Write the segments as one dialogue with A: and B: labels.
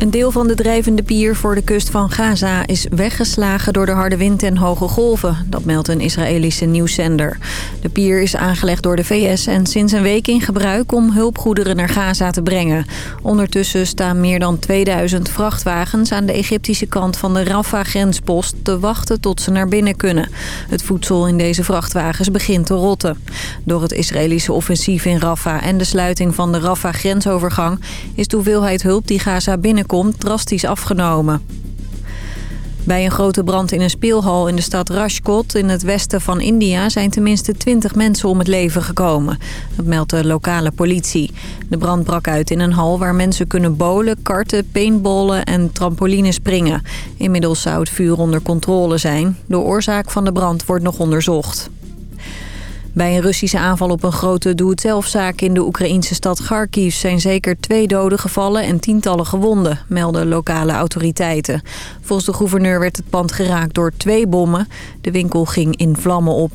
A: Een deel van de drijvende pier voor de kust van Gaza is weggeslagen door de harde wind en hoge golven. Dat meldt een Israëlische nieuwszender. De pier is aangelegd door de VS en sinds een week in gebruik om hulpgoederen naar Gaza te brengen. Ondertussen staan meer dan 2000 vrachtwagens aan de Egyptische kant van de Rafah-grenspost te wachten tot ze naar binnen kunnen. Het voedsel in deze vrachtwagens begint te rotten. Door het Israëlische offensief in Rafah en de sluiting van de Rafah-grensovergang is de hoeveelheid hulp die Gaza binnenkomt drastisch afgenomen. Bij een grote brand in een speelhal in de stad Rajkot in het westen van India zijn tenminste 20 mensen om het leven gekomen. Dat meldt de lokale politie. De brand brak uit in een hal waar mensen kunnen bolen, karten, paintballen en trampolines springen. Inmiddels zou het vuur onder controle zijn. De oorzaak van de brand wordt nog onderzocht. Bij een Russische aanval op een grote doe-het-zelfzaak in de Oekraïnse stad Kharkiv zijn zeker twee doden gevallen en tientallen gewonden, melden lokale autoriteiten. Volgens de gouverneur werd het pand geraakt door twee bommen. De winkel ging in vlammen op.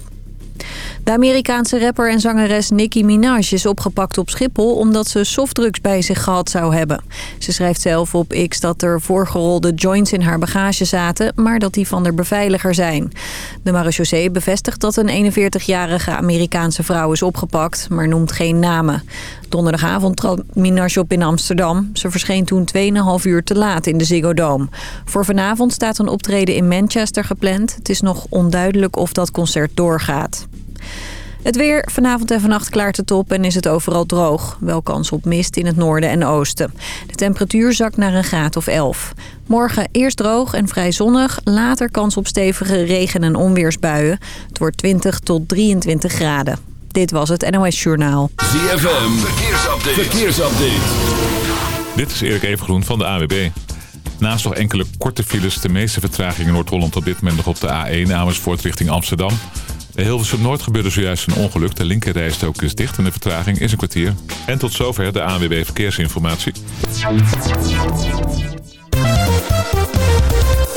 A: De Amerikaanse rapper en zangeres Nicki Minaj is opgepakt op Schiphol... omdat ze softdrugs bij zich gehad zou hebben. Ze schrijft zelf op X dat er voorgerolde joints in haar bagage zaten... maar dat die van de beveiliger zijn. De marechaussee bevestigt dat een 41-jarige Amerikaanse vrouw is opgepakt... maar noemt geen namen. Donderdagavond trad Minaj op in Amsterdam. Ze verscheen toen 2,5 uur te laat in de Ziggo Dome. Voor vanavond staat een optreden in Manchester gepland. Het is nog onduidelijk of dat concert doorgaat. Het weer. Vanavond en vannacht klaart het op en is het overal droog. Wel kans op mist in het noorden en oosten. De temperatuur zakt naar een graad of 11. Morgen eerst droog en vrij zonnig. Later kans op stevige regen- en onweersbuien. Het wordt 20 tot 23 graden. Dit was het NOS Journaal.
B: ZFM. Verkeersupdate. Verkeersupdate.
C: Dit is Erik Evengroen van de AWB. Naast nog enkele korte files, de meeste vertragingen in Noord-Holland op dit moment nog op de A1 Amersfoort richting Amsterdam. De Hilversum Noord gebeurde zojuist een ongeluk. De linkerrijstok is dicht en de vertraging is een kwartier. En tot zover de ANWB Verkeersinformatie.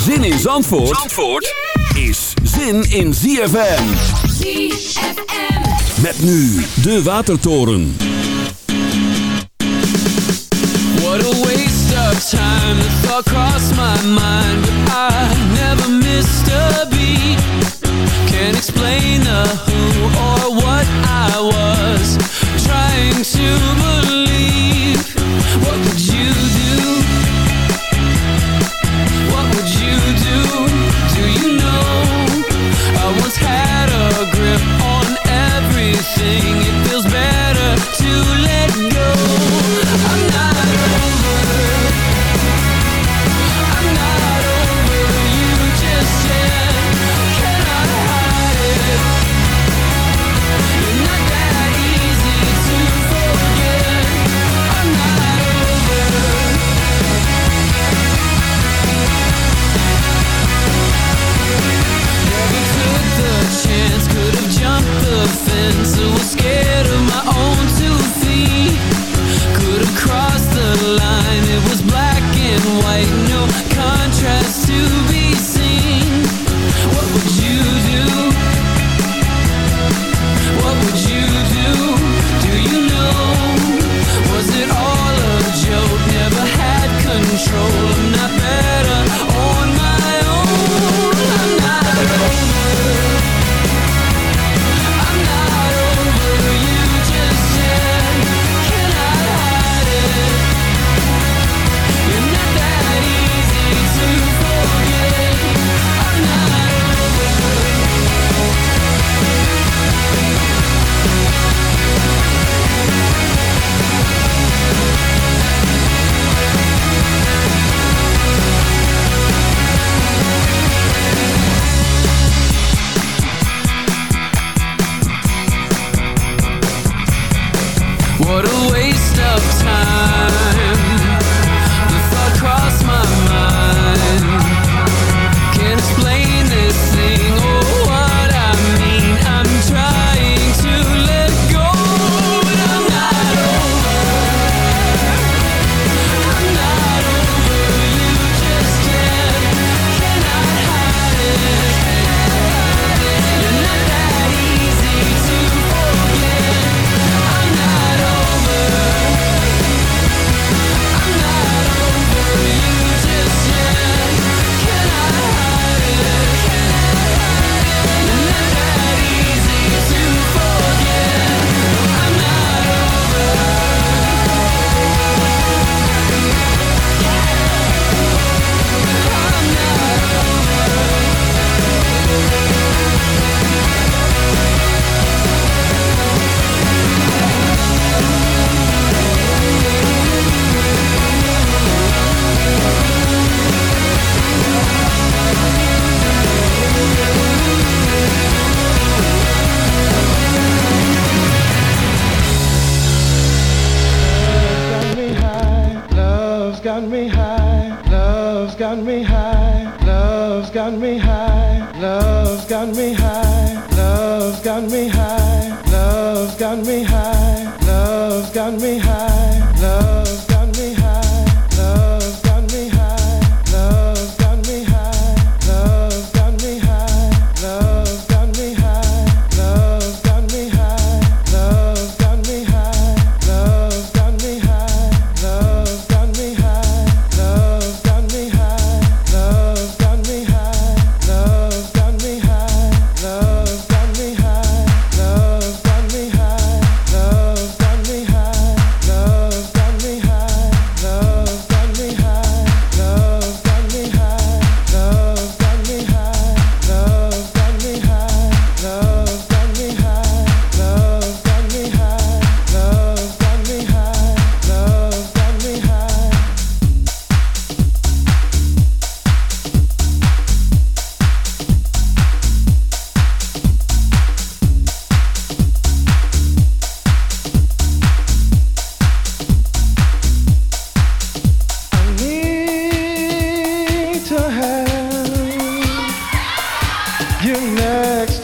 B: Zin in Zandvoort, Zandvoort is zin in ZFM.
D: ZFM.
B: Met nu de Watertoren.
E: What a waste of time, the thought crossed my mind But I never missed a beat Can't explain the who or what I was Trying to believe What would you do? Do? You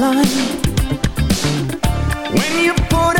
F: when you put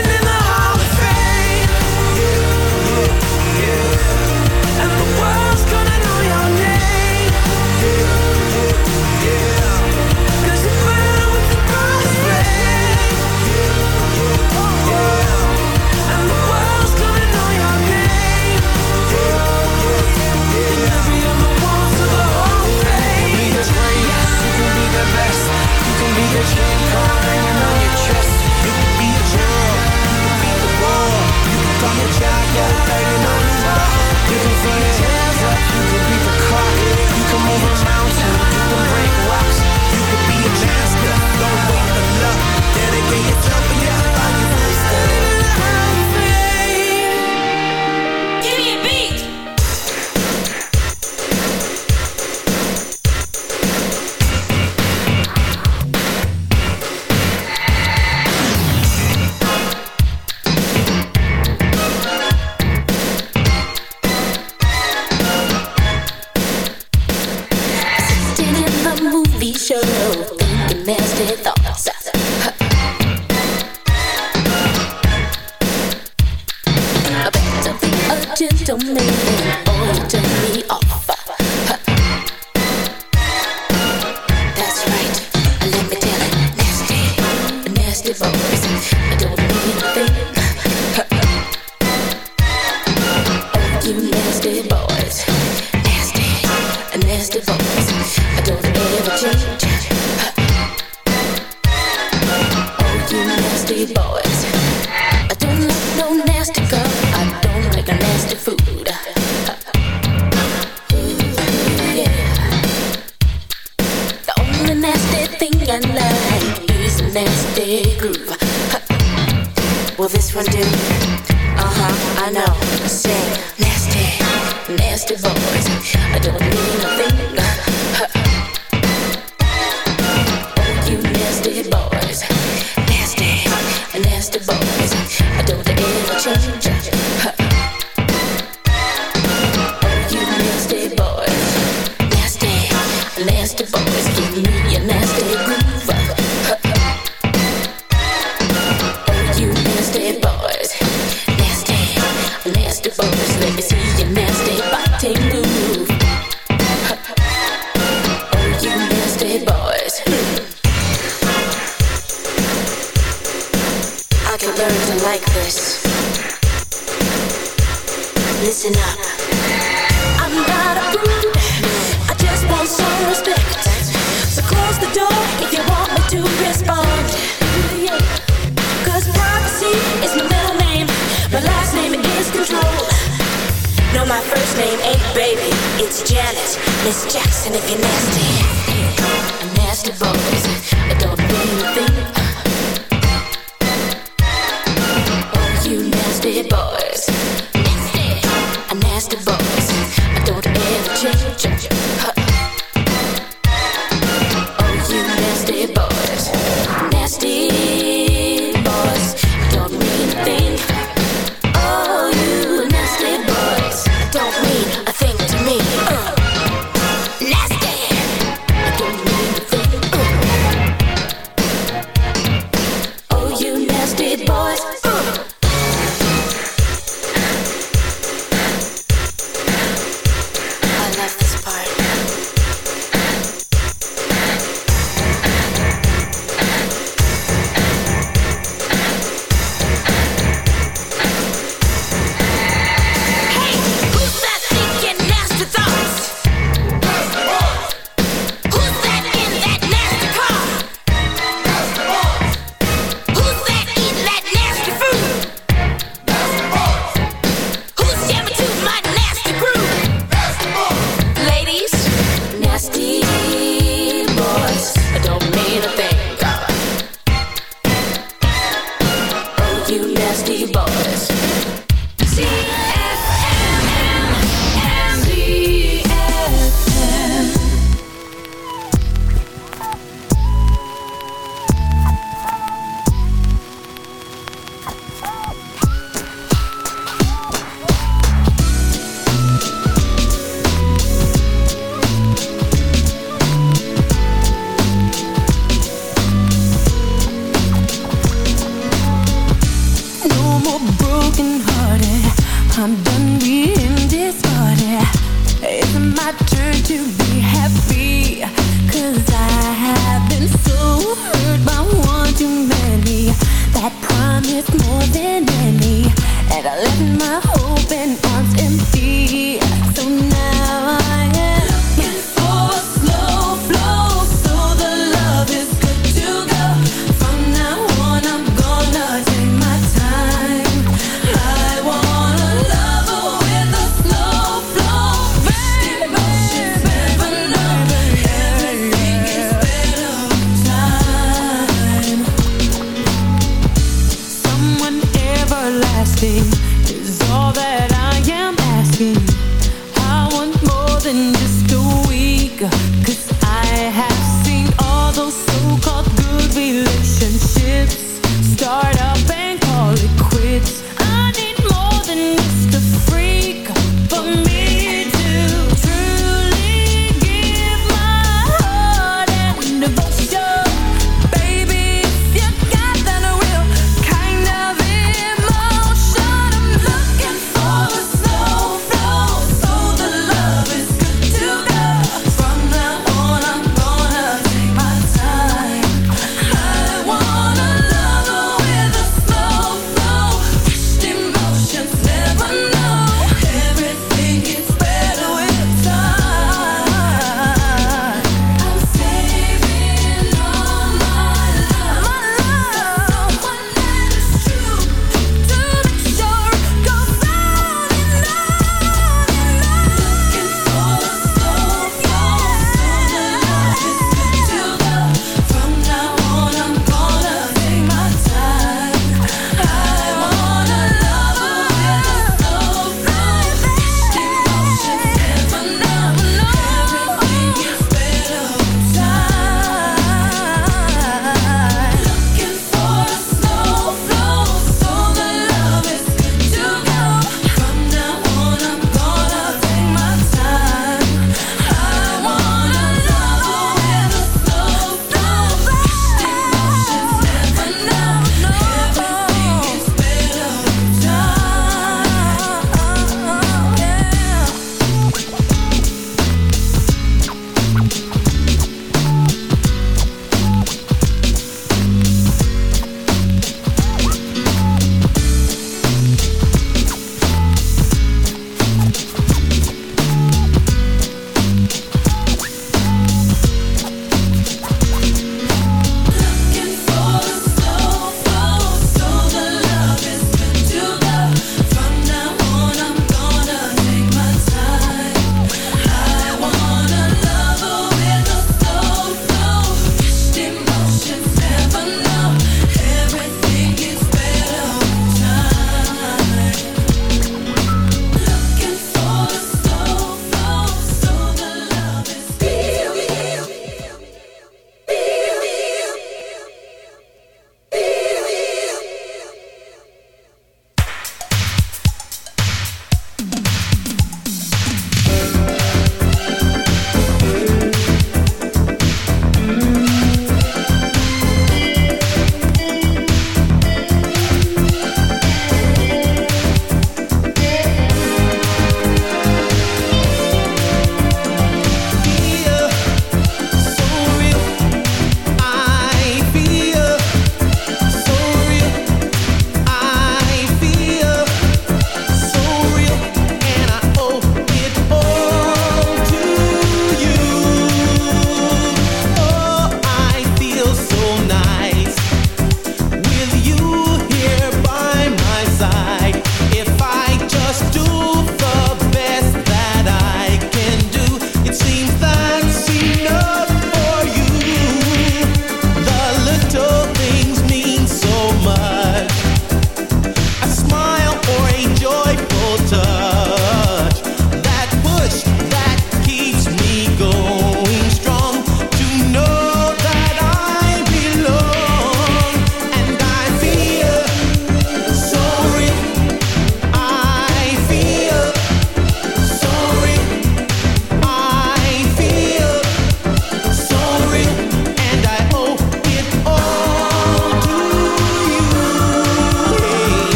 E: start up and
G: call it quits.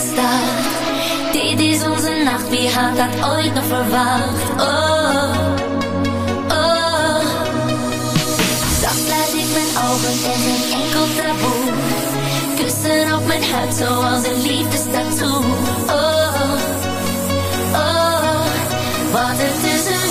G: Die Dit is onze nacht, wie had dat ooit nog verwacht? Oh, oh. Zacht laat ik mijn ogen en mijn enkel taboe. Kussen op mijn huid zoals een liefdestattoo. Oh, oh. Wat er tussen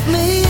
F: of me